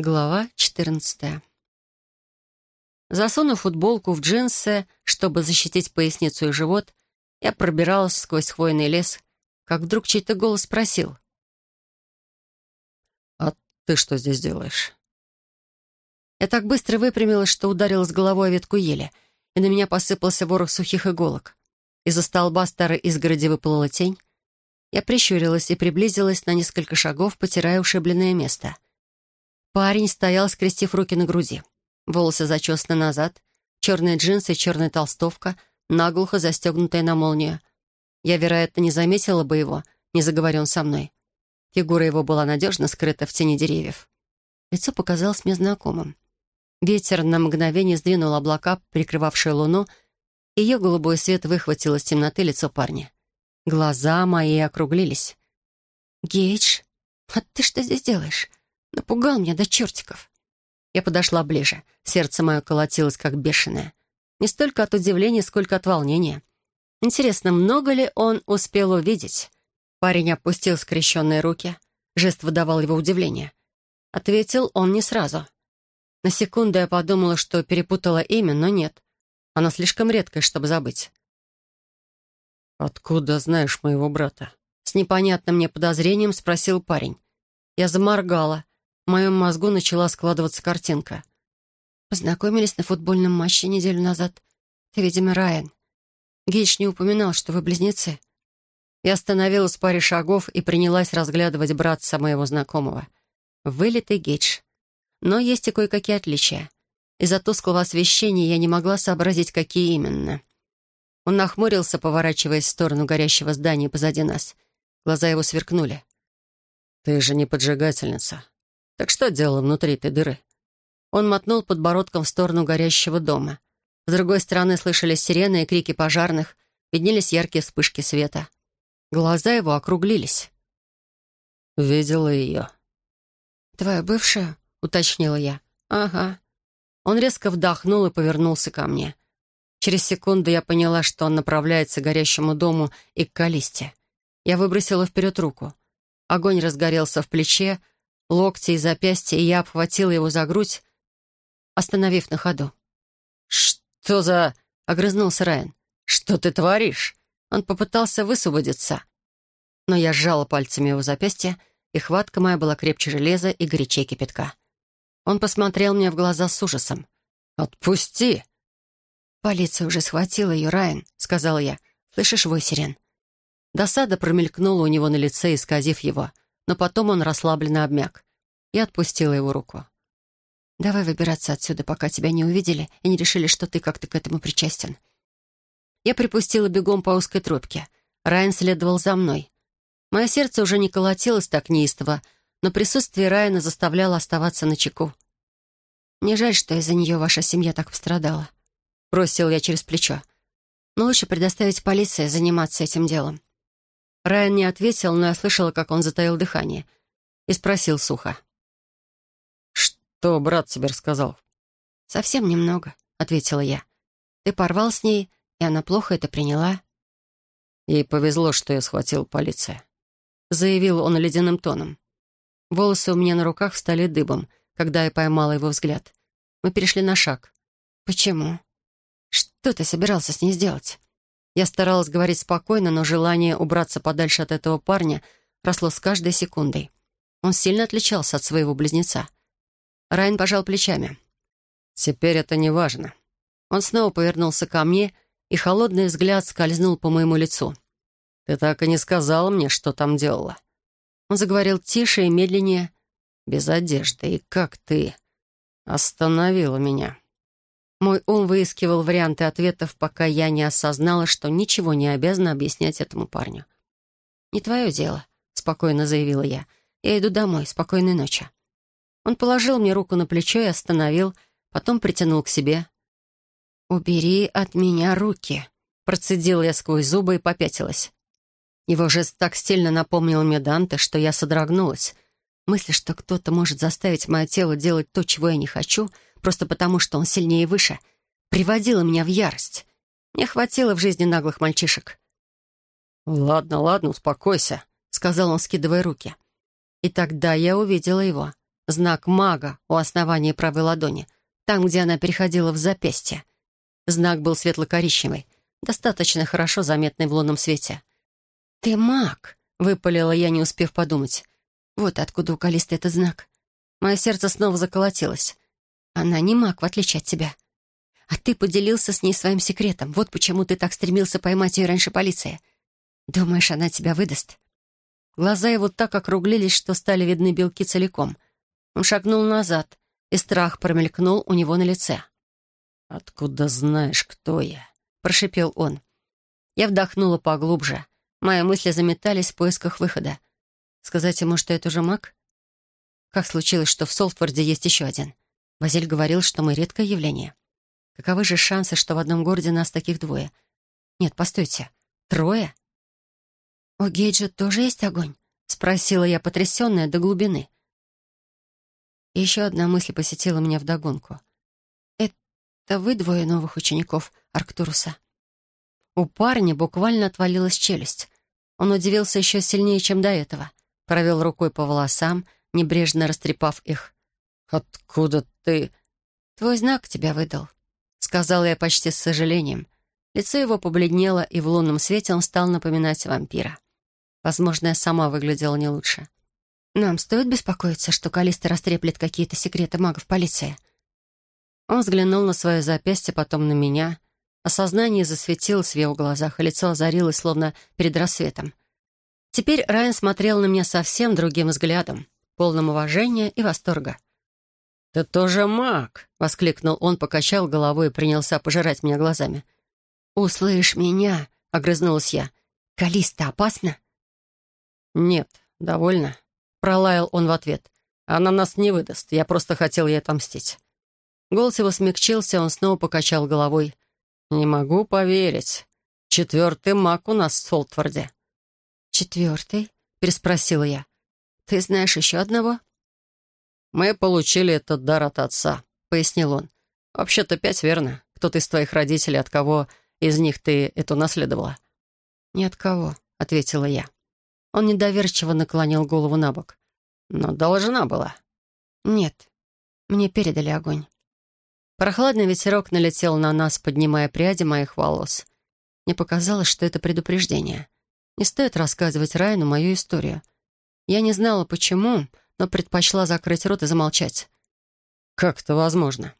Глава 14. Засунув футболку в джинсы, чтобы защитить поясницу и живот, я пробиралась сквозь хвойный лес, как вдруг чей-то голос спросил. «А ты что здесь делаешь?» Я так быстро выпрямилась, что ударилась головой о ветку ели, и на меня посыпался ворох сухих иголок. Из-за столба старой изгороди выплыла тень. Я прищурилась и приблизилась на несколько шагов, потирая ушибленное место — Парень стоял, скрестив руки на груди. Волосы зачесаны назад, черные джинсы и черная толстовка, наглухо застегнутая на молнию. Я, вероятно, не заметила бы его, не заговорен со мной. Фигура его была надежно скрыта в тени деревьев. Лицо показалось мне знакомым. Ветер на мгновение сдвинул облака, прикрывавшие луну, и ее голубой свет выхватил из темноты лицо парня. Глаза мои округлились. «Гейдж, а ты что здесь делаешь? Напугал меня до чертиков. Я подошла ближе. Сердце мое колотилось, как бешеное. Не столько от удивления, сколько от волнения. Интересно, много ли он успел увидеть? Парень опустил скрещенные руки. Жест выдавал его удивление. Ответил он не сразу. На секунду я подумала, что перепутала имя, но нет. Оно слишком редкое, чтобы забыть. «Откуда знаешь моего брата?» С непонятным мне подозрением спросил парень. Я заморгала. Моем мозгу начала складываться картинка. Познакомились на футбольном матче неделю назад. Ты, видимо, Райан. Гейдж не упоминал, что вы близнецы. Я остановилась в паре шагов и принялась разглядывать братца моего знакомого. Вылитый Гейдж. Но есть и кое-какие отличия. Из-за тусклого освещения я не могла сообразить, какие именно. Он нахмурился, поворачиваясь в сторону горящего здания позади нас. Глаза его сверкнули. «Ты же не поджигательница. Так что делала внутри этой дыры? Он мотнул подбородком в сторону горящего дома. С другой стороны слышались сирены и крики пожарных, виднелись яркие вспышки света. Глаза его округлились. «Видела ее». «Твоя бывшая?» — уточнила я. «Ага». Он резко вдохнул и повернулся ко мне. Через секунду я поняла, что он направляется к горящему дому и к Калисте. Я выбросила вперед руку. Огонь разгорелся в плече, локти и запястья, и я обхватила его за грудь, остановив на ходу. «Что за...» — огрызнулся Райан. «Что ты творишь?» Он попытался высвободиться, но я сжала пальцами его запястья, и хватка моя была крепче железа и горячей кипятка. Он посмотрел мне в глаза с ужасом. «Отпусти!» «Полиция уже схватила ее, Райан», — сказал я. «Слышишь вой сирен?» Досада промелькнула у него на лице, исказив его — но потом он расслабленно обмяк. Я отпустила его руку. «Давай выбираться отсюда, пока тебя не увидели и не решили, что ты как-то к этому причастен». Я припустила бегом по узкой тропке. Райан следовал за мной. Мое сердце уже не колотилось так неистово, но присутствие Райана заставляло оставаться на чеку. «Не жаль, что из-за нее ваша семья так пострадала», — бросил я через плечо. «Но лучше предоставить полиции заниматься этим делом. Райан не ответил, но я слышала, как он затаил дыхание. И спросил сухо. «Что брат тебе рассказал?» «Совсем немного», — ответила я. «Ты порвал с ней, и она плохо это приняла». «Ей повезло, что я схватил полиция», — заявил он ледяным тоном. Волосы у меня на руках встали дыбом, когда я поймала его взгляд. Мы перешли на шаг. «Почему? Что ты собирался с ней сделать?» Я старалась говорить спокойно, но желание убраться подальше от этого парня росло с каждой секундой. Он сильно отличался от своего близнеца. Райан пожал плечами. «Теперь это не важно». Он снова повернулся ко мне, и холодный взгляд скользнул по моему лицу. «Ты так и не сказала мне, что там делала». Он заговорил тише и медленнее, без одежды. «И как ты остановила меня?» Мой ум выискивал варианты ответов, пока я не осознала, что ничего не обязана объяснять этому парню. «Не твое дело», — спокойно заявила я. «Я иду домой. Спокойной ночи». Он положил мне руку на плечо и остановил, потом притянул к себе. «Убери от меня руки», — процедила я сквозь зубы и попятилась. Его жест так сильно напомнил мне Данте, что я содрогнулась. Мысль, что кто-то может заставить мое тело делать то, чего я не хочу — просто потому, что он сильнее и выше, приводила меня в ярость. Мне хватило в жизни наглых мальчишек. «Ладно, ладно, успокойся», — сказал он, скидывая руки. И тогда я увидела его. знак мага у основания правой ладони, там, где она переходила в запястье. Знак был светло-коричневый, достаточно хорошо заметный в лунном свете. «Ты маг!» — выпалила я, не успев подумать. «Вот откуда у Калисты этот знак». Мое сердце снова заколотилось. «Она не маг, в отличие от тебя. А ты поделился с ней своим секретом. Вот почему ты так стремился поймать ее раньше полиции. Думаешь, она тебя выдаст?» Глаза его так округлились, что стали видны белки целиком. Он шагнул назад, и страх промелькнул у него на лице. «Откуда знаешь, кто я?» — прошипел он. Я вдохнула поглубже. Мои мысли заметались в поисках выхода. Сказать ему, что это уже маг? Как случилось, что в Солтфорде есть еще один? Базиль говорил, что мы редкое явление. Каковы же шансы, что в одном городе нас таких двое? Нет, постойте. Трое? «У Гейджа тоже есть огонь?» — спросила я, потрясенная до глубины. И еще одна мысль посетила меня вдогонку. «Это вы двое новых учеников Арктуруса?» У парня буквально отвалилась челюсть. Он удивился еще сильнее, чем до этого. Провел рукой по волосам, небрежно растрепав их. «Откуда ты...» «Твой знак тебя выдал», — сказала я почти с сожалением. Лицо его побледнело, и в лунном свете он стал напоминать вампира. Возможно, я сама выглядела не лучше. «Нам стоит беспокоиться, что Калиста растреплет какие-то секреты магов полиции?» Он взглянул на свое запястье, потом на меня. Осознание засветилось в его глазах, и лицо озарилось, словно перед рассветом. Теперь Райан смотрел на меня совсем другим взглядом, полным уважения и восторга. «Ты тоже маг!» — воскликнул он, покачал головой и принялся пожирать меня глазами. «Услышь меня!» — огрызнулась я. «Калиста опасно?» «Нет, довольно», — пролаял он в ответ. «Она нас не выдаст, я просто хотел ей отомстить». Голос его смягчился, он снова покачал головой. «Не могу поверить. Четвертый маг у нас в Солтфорде». «Четвертый?» — переспросила я. «Ты знаешь еще одного?» «Мы получили этот дар от отца», — пояснил он. «Вообще-то пять, верно? Кто-то из твоих родителей, от кого из них ты это наследовала?» «Ни от кого», — ответила я. Он недоверчиво наклонил голову на бок. «Но должна была». «Нет, мне передали огонь». Прохладный ветерок налетел на нас, поднимая пряди моих волос. Мне показалось, что это предупреждение. Не стоит рассказывать Райану мою историю. Я не знала, почему, но предпочла закрыть рот и замолчать. «Как это возможно?»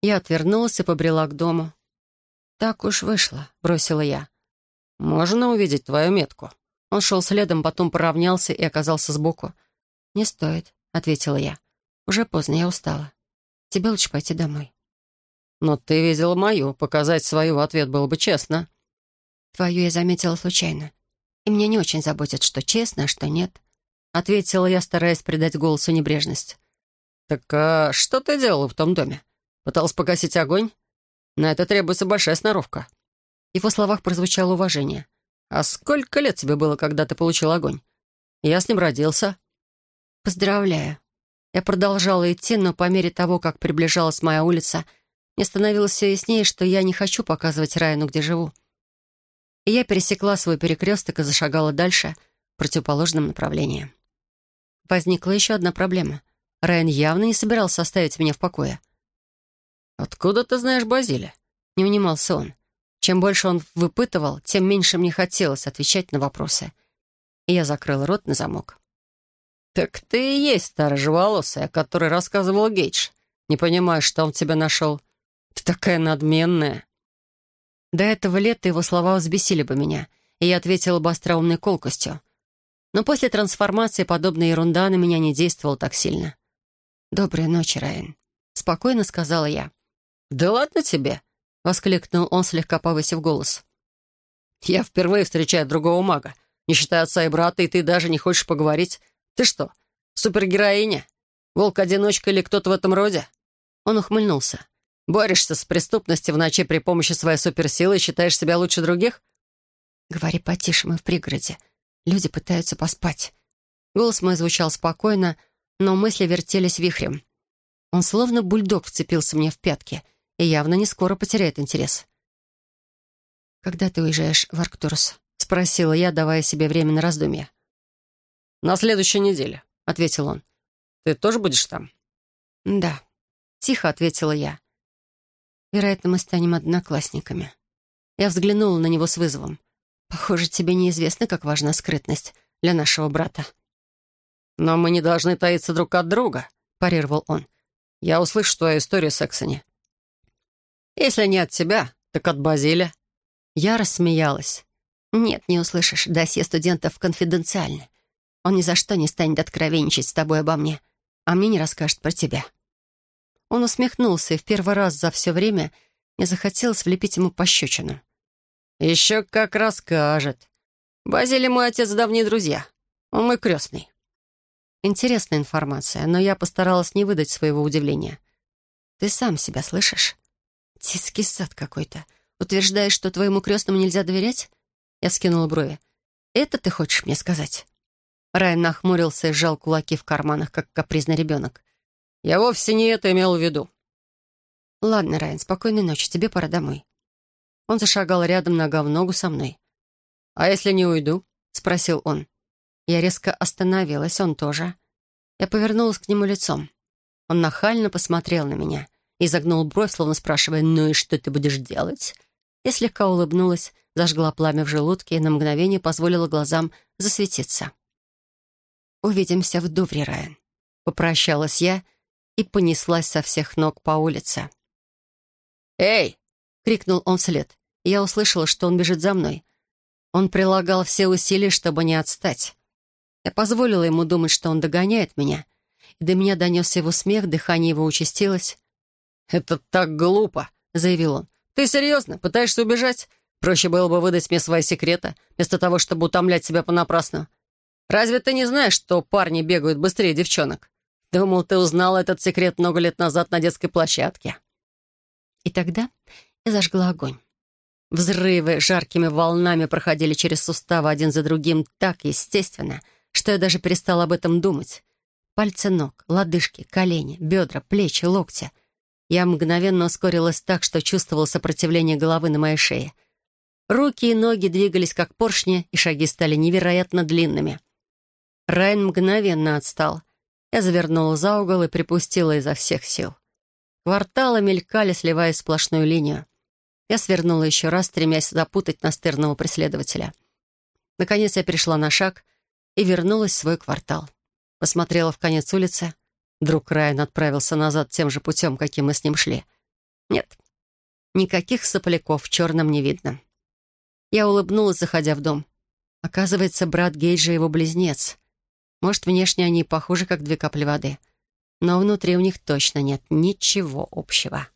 Я отвернулась и побрела к дому. «Так уж вышло», — бросила я. «Можно увидеть твою метку?» Он шел следом, потом поравнялся и оказался сбоку. «Не стоит», — ответила я. «Уже поздно, я устала. Тебе лучше пойти домой». «Но ты видела мою. Показать свою в ответ было бы честно». «Твою я заметила случайно. И меня не очень заботит, что честно, а что нет», — ответила я, стараясь придать голосу небрежность. «Так а что ты делала в том доме? Пыталась погасить огонь? На это требуется большая сноровка». В его словах прозвучало уважение. «А сколько лет тебе было, когда ты получил огонь? Я с ним родился». «Поздравляю». Я продолжала идти, но по мере того, как приближалась моя улица, мне становилось все яснее, что я не хочу показывать Райану, где живу. И я пересекла свой перекресток и зашагала дальше, в противоположном направлении. Возникла еще одна проблема. Райан явно не собирался оставить меня в покое. «Откуда ты знаешь Базиля?» Не унимался он. Чем больше он выпытывал, тем меньше мне хотелось отвечать на вопросы. И я закрыл рот на замок. «Так ты и есть та рыжеволосая, о которой рассказывал Гейдж. Не понимаешь, что он тебя нашел. Ты такая надменная». До этого лета его слова взбесили бы меня, и я ответила бы остроумной колкостью. Но после трансформации подобная ерунда на меня не действовала так сильно. «Доброй ночи, Райан», — спокойно сказала я. «Да ладно тебе», — воскликнул он, слегка повысив голос. «Я впервые встречаю другого мага. Не считая отца и брата, и ты даже не хочешь поговорить. Ты что, супергероиня? Волк-одиночка или кто-то в этом роде?» Он ухмыльнулся. «Борешься с преступностью в ночи при помощи своей суперсилы и считаешь себя лучше других?» «Говори потише, мы в пригороде. Люди пытаются поспать». Голос мой звучал спокойно, но мысли вертелись вихрем. Он словно бульдог вцепился мне в пятки — и явно не скоро потеряет интерес. «Когда ты уезжаешь в Арктурус?» — спросила я, давая себе время на раздумье. «На следующей неделе», — ответил он. Ты тоже будешь там?» «Да», — тихо ответила я. «Вероятно, мы станем одноклассниками». Я взглянула на него с вызовом. «Похоже, тебе неизвестно, как важна скрытность для нашего брата». «Но мы не должны таиться друг от друга», — парировал он. «Я услышу твою историю, Сексони». «Если не от тебя, так от Базиля». Я рассмеялась. «Нет, не услышишь. Досье студентов конфиденциальны. Он ни за что не станет откровенничать с тобой обо мне, а мне не расскажет про тебя». Он усмехнулся, и в первый раз за все время мне захотелось влепить ему пощечину. «Еще как расскажет. Базилий мой отец давние друзья. Он мой крестный». Интересная информация, но я постаралась не выдать своего удивления. «Ты сам себя слышишь? Детский сад какой-то. Утверждаешь, что твоему крестному нельзя доверять?» Я вскинула брови. «Это ты хочешь мне сказать?» Райан нахмурился и сжал кулаки в карманах, как капризный ребенок. «Я вовсе не это имел в виду». «Ладно, Райан, спокойной ночи, тебе пора домой». Он зашагал рядом нога в ногу со мной. «А если не уйду?» — спросил он. Я резко остановилась, он тоже. Я повернулась к нему лицом. Он нахально посмотрел на меня и загнул бровь, словно спрашивая, «Ну и что ты будешь делать?» Я слегка улыбнулась, зажгла пламя в желудке и на мгновение позволила глазам засветиться. «Увидимся в Дувре, Райан», — попрощалась я и понеслась со всех ног по улице. «Эй!» — крикнул он вслед. Я услышала, что он бежит за мной. Он прилагал все усилия, чтобы не отстать. Я позволила ему думать, что он догоняет меня, и до меня донесся его смех, дыхание его участилось. «Это так глупо», — заявил он. «Ты серьезно? Пытаешься убежать? Проще было бы выдать мне свои секреты, вместо того, чтобы утомлять себя понапрасну. Разве ты не знаешь, что парни бегают быстрее девчонок? Думал, ты узнал этот секрет много лет назад на детской площадке». И тогда я зажгла огонь. Взрывы жаркими волнами проходили через суставы один за другим так естественно, что я даже перестала об этом думать. Пальцы ног, лодыжки, колени, бедра, плечи, локти. Я мгновенно ускорилась так, что чувствовала сопротивление головы на моей шее. Руки и ноги двигались как поршни, и шаги стали невероятно длинными. Райан мгновенно отстал. Я завернула за угол и припустила изо всех сил. Кварталы мелькали, сливаясь в сплошную линию. Я свернула еще раз, стремясь запутать настырного преследователя. Наконец я перешла на шаг и вернулась в свой квартал. Посмотрела в конец улицы. Друг Райан отправился назад тем же путем, каким мы с ним шли. Нет, никаких сопляков в черном не видно. Я улыбнулась, заходя в дом. Оказывается, брат Гейджа его близнец. Может, внешне они похожи, как две капли воды. Но внутри у них точно нет ничего общего.